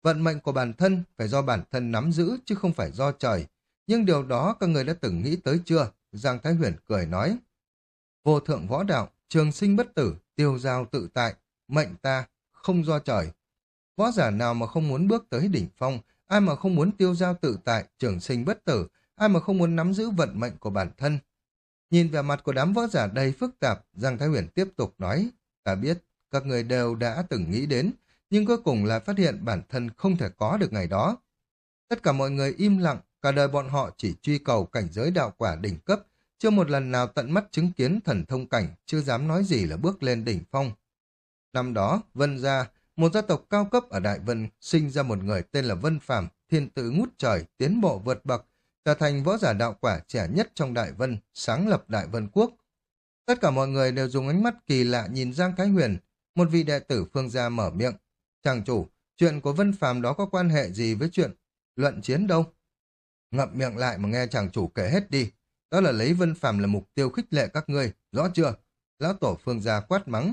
Vận mệnh của bản thân phải do bản thân nắm giữ chứ không phải do trời. Nhưng điều đó các người đã từng nghĩ tới chưa? Giang Thái Huyền cười nói. Vô thượng võ đạo, trường sinh bất tử, tiêu giao tự tại, mệnh ta, không do trời. Võ giả nào mà không muốn bước tới đỉnh phong, ai mà không muốn tiêu giao tự tại, trường sinh bất tử, ai mà không muốn nắm giữ vận mệnh của bản thân. Nhìn vẻ mặt của đám võ giả đầy phức tạp, Giang Thái Huyền tiếp tục nói, ta biết, các người đều đã từng nghĩ đến, nhưng cuối cùng lại phát hiện bản thân không thể có được ngày đó. Tất cả mọi người im lặng, cả đời bọn họ chỉ truy cầu cảnh giới đạo quả đỉnh cấp, chưa một lần nào tận mắt chứng kiến thần thông cảnh, chưa dám nói gì là bước lên đỉnh phong. Năm đó, Vân Gia, một gia tộc cao cấp ở Đại Vân, sinh ra một người tên là Vân Phạm, thiên tử ngút trời, tiến bộ vượt bậc, trở thành võ giả đạo quả trẻ nhất trong Đại Vân, sáng lập Đại Vân Quốc. Tất cả mọi người đều dùng ánh mắt kỳ lạ nhìn Giang Thái Huyền, một vị đệ tử phương gia mở miệng. Chàng chủ, chuyện của Vân Phàm đó có quan hệ gì với chuyện luận chiến đâu? Ngậm miệng lại mà nghe chàng chủ kể hết đi. Đó là lấy Vân Phàm là mục tiêu khích lệ các ngươi, rõ chưa? Lão tổ phương gia quát mắng.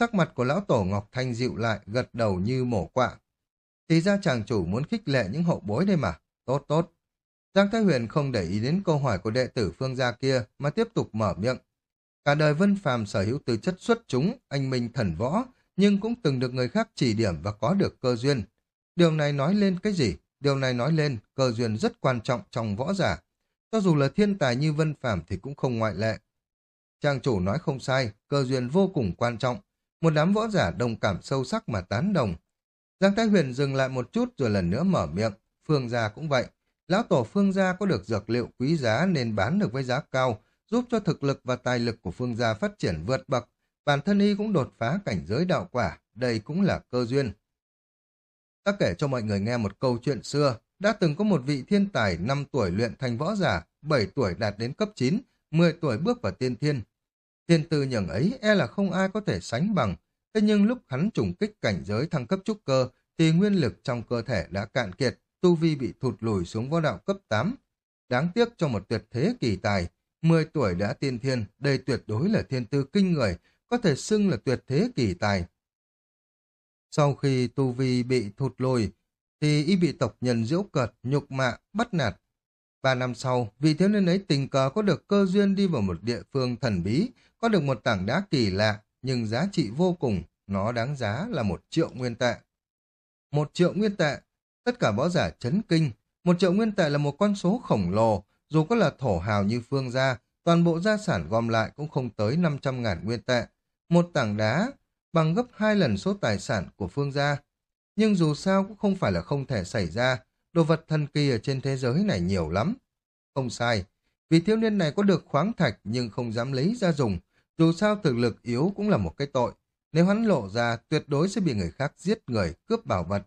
Sắc mặt của lão tổ Ngọc Thanh dịu lại, gật đầu như mổ quạ. Thì ra chàng chủ muốn khích lệ những hậu bối đây mà. Tốt tốt. Giang Thái Huyền không để ý đến câu hỏi của đệ tử phương gia kia mà tiếp tục mở miệng. Cả đời Vân Phàm sở hữu tư chất xuất chúng, anh minh thần võ, nhưng cũng từng được người khác chỉ điểm và có được cơ duyên. Điều này nói lên cái gì? Điều này nói lên cơ duyên rất quan trọng trong võ giả. Cho dù là thiên tài như Vân phạm thì cũng không ngoại lệ. Trang chủ nói không sai, cơ duyên vô cùng quan trọng. Một đám võ giả đồng cảm sâu sắc mà tán đồng. Giang Thái Huyền dừng lại một chút rồi lần nữa mở miệng. Phương gia cũng vậy. Lão tổ Phương gia có được dược liệu quý giá nên bán được với giá cao, giúp cho thực lực và tài lực của Phương gia phát triển vượt bậc. Bản thân y cũng đột phá cảnh giới đạo quả, đây cũng là cơ duyên. Ta kể cho mọi người nghe một câu chuyện xưa, đã từng có một vị thiên tài 5 tuổi luyện thành võ giả, 7 tuổi đạt đến cấp 9, 10 tuổi bước vào tiên thiên. Thiên tư nhường ấy e là không ai có thể sánh bằng, thế nhưng lúc hắn trùng kích cảnh giới thăng cấp trúc cơ thì nguyên lực trong cơ thể đã cạn kiệt, tu vi bị thụt lùi xuống võ đạo cấp 8. Đáng tiếc cho một tuyệt thế kỳ tài, 10 tuổi đã tiên thiên, đây tuyệt đối là thiên tư kinh người, có thể xưng là tuyệt thế kỳ tài. Sau khi tu vi bị thụt lùi, thì y bị tộc nhân diễu cợt, nhục mạ, bắt nạt. Ba năm sau, vì thiếu niên ấy tình cờ có được cơ duyên đi vào một địa phương thần bí, có được một tảng đá kỳ lạ, nhưng giá trị vô cùng, nó đáng giá là một triệu nguyên tệ. Một triệu nguyên tệ, tất cả võ giả chấn kinh, một triệu nguyên tệ là một con số khổng lồ, dù có là thổ hào như phương gia, toàn bộ gia sản gom lại cũng không tới 500 ngàn nguyên tệ. Một tảng đá bằng gấp hai lần số tài sản của phương gia. Nhưng dù sao cũng không phải là không thể xảy ra, đồ vật thần kỳ ở trên thế giới này nhiều lắm. Không sai, vì thiếu niên này có được khoáng thạch nhưng không dám lấy ra dùng, Dù sao thực lực yếu cũng là một cái tội. Nếu hắn lộ ra, tuyệt đối sẽ bị người khác giết người, cướp bảo vật.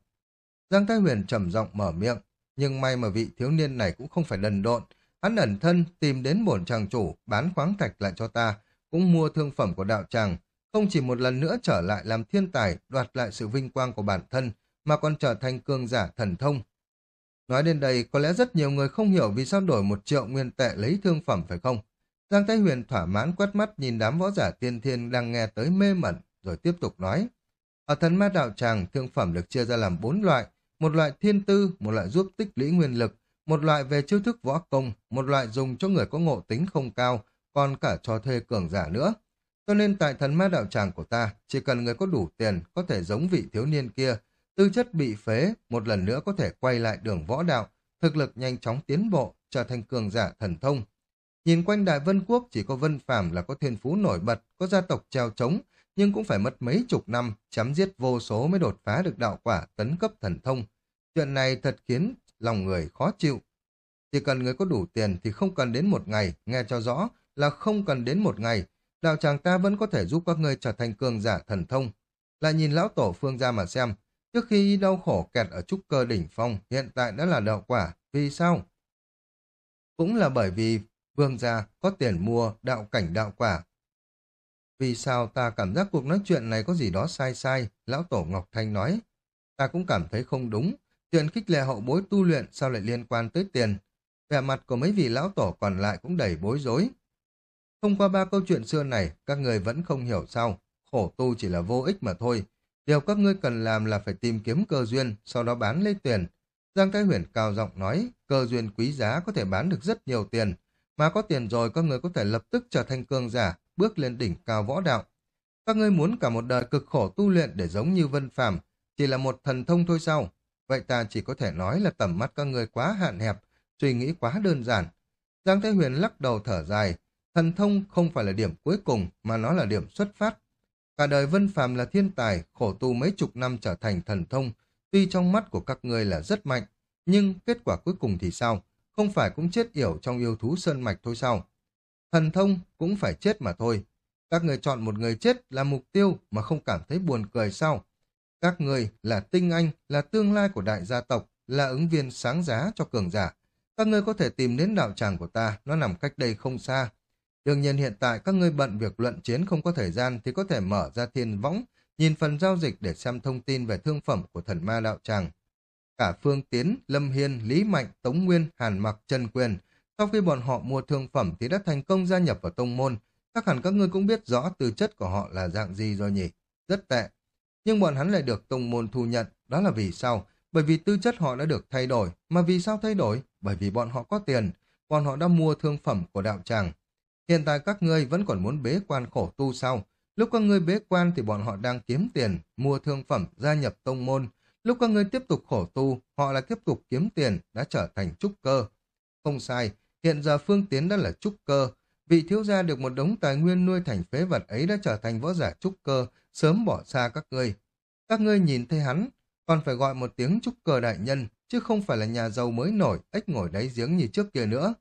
Giang Thái Huyền trầm giọng mở miệng, nhưng may mà vị thiếu niên này cũng không phải đần độn. Hắn ẩn thân, tìm đến bổn tràng chủ, bán khoáng thạch lại cho ta, cũng mua thương phẩm của đạo tràng, không chỉ một lần nữa trở lại làm thiên tài, đoạt lại sự vinh quang của bản thân, mà còn trở thành cường giả thần thông. Nói đến đây, có lẽ rất nhiều người không hiểu vì sao đổi một triệu nguyên tệ lấy thương phẩm phải không? Giang Thái Huyền thỏa mãn quét mắt nhìn đám võ giả tiên thiên đang nghe tới mê mẩn, rồi tiếp tục nói. Ở thần ma đạo tràng, thương phẩm được chia ra làm bốn loại, một loại thiên tư, một loại giúp tích lũy nguyên lực, một loại về chiêu thức võ công, một loại dùng cho người có ngộ tính không cao, còn cả cho thuê cường giả nữa. Cho nên tại thần ma đạo tràng của ta, chỉ cần người có đủ tiền, có thể giống vị thiếu niên kia, tư chất bị phế, một lần nữa có thể quay lại đường võ đạo, thực lực nhanh chóng tiến bộ, trở thành cường giả thần thông. Nhìn quanh Đại Vân Quốc chỉ có Vân Phàm là có thiên phú nổi bật, có gia tộc treo trống, nhưng cũng phải mất mấy chục năm, chém giết vô số mới đột phá được đạo quả tấn cấp thần thông. Chuyện này thật khiến lòng người khó chịu. Chỉ cần người có đủ tiền thì không cần đến một ngày, nghe cho rõ là không cần đến một ngày, đạo tràng ta vẫn có thể giúp các ngươi trở thành cường giả thần thông. Lại nhìn lão tổ phương ra mà xem, trước khi đau khổ kẹt ở trúc cơ đỉnh phong, hiện tại đã là đạo quả, vì sao? Cũng là bởi vì vương gia có tiền mua đạo cảnh đạo quả. Vì sao ta cảm giác cuộc nói chuyện này có gì đó sai sai, lão tổ Ngọc Thanh nói. Ta cũng cảm thấy không đúng, chuyện khích lệ hậu bối tu luyện sao lại liên quan tới tiền. Vẻ mặt của mấy vị lão tổ còn lại cũng đầy bối rối. Thông qua ba câu chuyện xưa này, các người vẫn không hiểu sao. Khổ tu chỉ là vô ích mà thôi. Điều các ngươi cần làm là phải tìm kiếm cơ duyên, sau đó bán lấy tiền. Giang Thái Huyền cao giọng nói, cơ duyên quý giá có thể bán được rất nhiều tiền. Mà có tiền rồi, các người có thể lập tức trở thành cường giả, bước lên đỉnh cao võ đạo. Các ngươi muốn cả một đời cực khổ tu luyện để giống như Vân Phàm, chỉ là một thần thông thôi sao? Vậy ta chỉ có thể nói là tầm mắt các ngươi quá hạn hẹp, suy nghĩ quá đơn giản. Giang Thái Huyền lắc đầu thở dài, Thần thông không phải là điểm cuối cùng, mà nó là điểm xuất phát. Cả đời Vân Phàm là thiên tài, khổ tu mấy chục năm trở thành thần thông, tuy trong mắt của các ngươi là rất mạnh, nhưng kết quả cuối cùng thì sao? Không phải cũng chết yểu trong yêu thú sơn mạch thôi sao? Thần thông cũng phải chết mà thôi. Các người chọn một người chết là mục tiêu mà không cảm thấy buồn cười sao? Các người là tinh anh, là tương lai của đại gia tộc, là ứng viên sáng giá cho cường giả. Các ngươi có thể tìm đến đạo tràng của ta, nó nằm cách đây không xa. Đương nhiên hiện tại các ngươi bận việc luận chiến không có thời gian thì có thể mở ra thiên võng, nhìn phần giao dịch để xem thông tin về thương phẩm của thần ma đạo tràng. Cả Phương Tiến, Lâm Hiên, Lý Mạnh, Tống Nguyên, Hàn Mặc, Trần Quyền, sau khi bọn họ mua thương phẩm thì đã thành công gia nhập vào tông môn, chắc hẳn các ngươi cũng biết rõ tư chất của họ là dạng gì rồi nhỉ. Rất tệ. Nhưng bọn hắn lại được tông môn thu nhận, đó là vì sao? Bởi vì tư chất họ đã được thay đổi. Mà vì sao thay đổi? Bởi vì bọn họ có tiền. Bọn họ đã mua thương phẩm của đạo tràng. Hiện tại các ngươi vẫn còn muốn bế quan khổ tu sao? Lúc các ngươi bế quan thì bọn họ đang kiếm tiền, mua thương phẩm, gia nhập tông môn. Lúc các ngươi tiếp tục khổ tu, họ lại tiếp tục kiếm tiền, đã trở thành trúc cơ. Không sai, hiện giờ Phương Tiến đã là trúc cơ. Vị thiếu gia được một đống tài nguyên nuôi thành phế vật ấy đã trở thành võ giả trúc cơ, sớm bỏ xa các ngươi. Các ngươi nhìn thấy hắn, còn phải gọi một tiếng trúc cơ đại nhân, chứ không phải là nhà giàu mới nổi, ếch ngồi đáy giếng như trước kia nữa.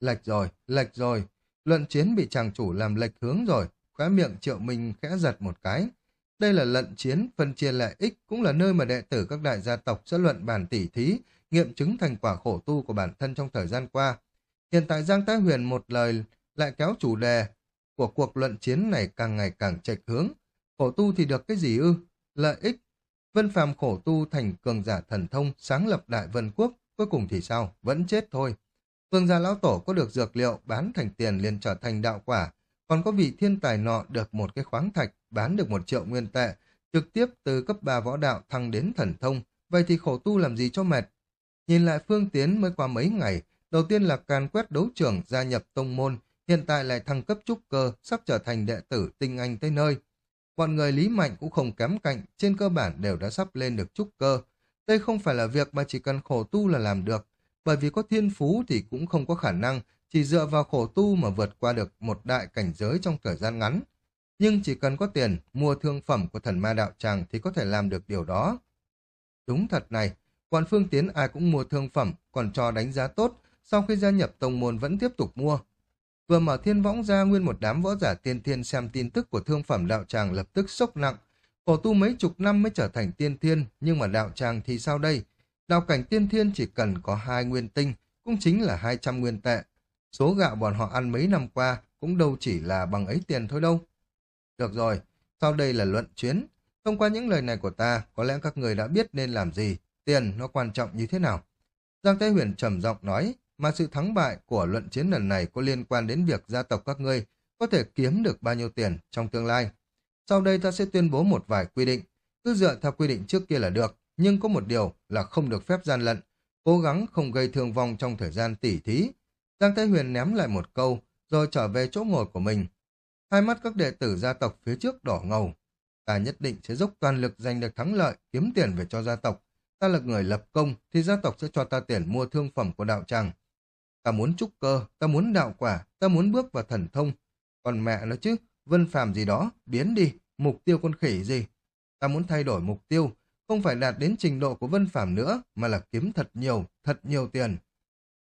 Lệch rồi, lệch rồi, Luận chiến bị chàng chủ làm lệch hướng rồi, khóe miệng triệu minh khẽ giật một cái. Đây là lận chiến, phân chia lợi ích, cũng là nơi mà đệ tử các đại gia tộc sẽ luận bàn tỉ thí, nghiệm chứng thành quả khổ tu của bản thân trong thời gian qua. Hiện tại Giang Thái Huyền một lời lại kéo chủ đề của cuộc luận chiến này càng ngày càng chệch hướng. Khổ tu thì được cái gì ư? Lợi ích. Vân Phàm khổ tu thành cường giả thần thông, sáng lập đại vân quốc, cuối cùng thì sao? Vẫn chết thôi. Vương gia lão tổ có được dược liệu bán thành tiền liền trở thành đạo quả, còn có vị thiên tài nọ được một cái khoáng thạch bán được một triệu nguyên tệ, trực tiếp từ cấp 3 võ đạo thăng đến thần thông, vậy thì khổ tu làm gì cho mệt. Nhìn lại phương tiến mới qua mấy ngày, đầu tiên là càn quét đấu trưởng gia nhập tông môn, hiện tại lại thăng cấp trúc cơ, sắp trở thành đệ tử tinh anh tới nơi. Bọn người lý mạnh cũng không kém cạnh, trên cơ bản đều đã sắp lên được trúc cơ. Đây không phải là việc mà chỉ cần khổ tu là làm được, bởi vì có thiên phú thì cũng không có khả năng chỉ dựa vào khổ tu mà vượt qua được một đại cảnh giới trong thời gian ngắn. Nhưng chỉ cần có tiền, mua thương phẩm của thần ma đạo tràng thì có thể làm được điều đó. Đúng thật này, quan phương tiến ai cũng mua thương phẩm, còn cho đánh giá tốt, sau khi gia nhập tông môn vẫn tiếp tục mua. Vừa mở thiên võng ra nguyên một đám võ giả tiên thiên xem tin tức của thương phẩm đạo tràng lập tức sốc nặng. Khổ tu mấy chục năm mới trở thành tiên thiên, nhưng mà đạo tràng thì sao đây? Đạo cảnh tiên thiên chỉ cần có hai nguyên tinh, cũng chính là 200 nguyên tệ. Số gạo bọn họ ăn mấy năm qua cũng đâu chỉ là bằng ấy tiền thôi đâu. Được rồi, sau đây là luận chuyến. Thông qua những lời này của ta, có lẽ các người đã biết nên làm gì, tiền nó quan trọng như thế nào. Giang Thế Huyền trầm giọng nói, mà sự thắng bại của luận chiến lần này có liên quan đến việc gia tộc các ngươi có thể kiếm được bao nhiêu tiền trong tương lai. Sau đây ta sẽ tuyên bố một vài quy định, cứ dựa theo quy định trước kia là được, nhưng có một điều là không được phép gian lận, cố gắng không gây thương vong trong thời gian tỉ thí. Giang Thái Huyền ném lại một câu, rồi trở về chỗ ngồi của mình. Hai mắt các đệ tử gia tộc phía trước đỏ ngầu. Ta nhất định sẽ dốc toàn lực giành được thắng lợi, kiếm tiền về cho gia tộc. Ta là người lập công, thì gia tộc sẽ cho ta tiền mua thương phẩm của đạo tràng. Ta muốn trúc cơ, ta muốn đạo quả, ta muốn bước vào thần thông. Còn mẹ nó chứ, vân phàm gì đó, biến đi, mục tiêu con khỉ gì. Ta muốn thay đổi mục tiêu, không phải đạt đến trình độ của vân phạm nữa, mà là kiếm thật nhiều, thật nhiều tiền.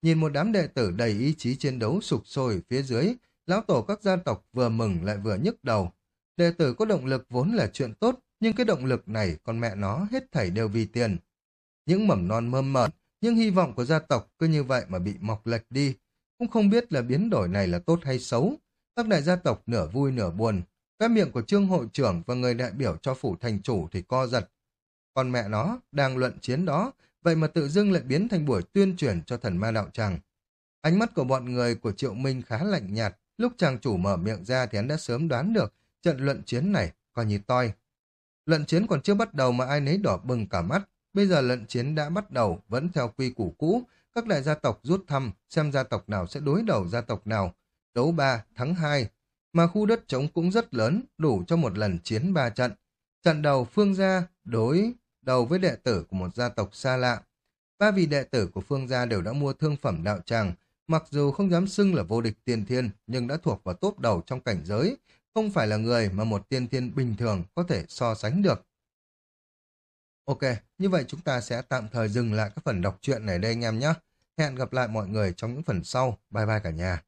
Nhìn một đám đệ tử đầy ý chí chiến đấu sụp sôi phía dưới, lão tổ các gia tộc vừa mừng lại vừa nhức đầu. Đệ tử có động lực vốn là chuyện tốt, nhưng cái động lực này con mẹ nó hết thảy đều vì tiền. Những mầm non mơm mởn, nhưng hy vọng của gia tộc cứ như vậy mà bị mọc lệch đi. Cũng không biết là biến đổi này là tốt hay xấu. Các đại gia tộc nửa vui nửa buồn. Cái miệng của trương hội trưởng và người đại biểu cho phủ thành chủ thì co giật. Còn mẹ nó, đang luận chiến đó, vậy mà tự dưng lại biến thành buổi tuyên truyền cho thần ma đạo tràng. Ánh mắt của bọn người của Triệu Minh khá lạnh nhạt, lúc chàng chủ mở miệng ra thì hắn đã sớm đoán được trận luận chiến này coi như toi. Luận chiến còn chưa bắt đầu mà ai nấy đỏ bừng cả mắt, bây giờ luận chiến đã bắt đầu, vẫn theo quy củ cũ, các đại gia tộc rút thăm, xem gia tộc nào sẽ đối đầu gia tộc nào, đấu ba thắng hai mà khu đất trống cũng rất lớn, đủ cho một lần chiến ba trận. Trận đầu Phương Gia đối đầu với đệ tử của một gia tộc xa lạ. Ba vị đệ tử của Phương gia đều đã mua thương phẩm đạo tràng, mặc dù không dám xưng là vô địch tiên thiên, nhưng đã thuộc vào top đầu trong cảnh giới, không phải là người mà một tiên thiên bình thường có thể so sánh được. Ok, như vậy chúng ta sẽ tạm thời dừng lại các phần đọc truyện này đây anh em nhé. Hẹn gặp lại mọi người trong những phần sau. Bye bye cả nhà.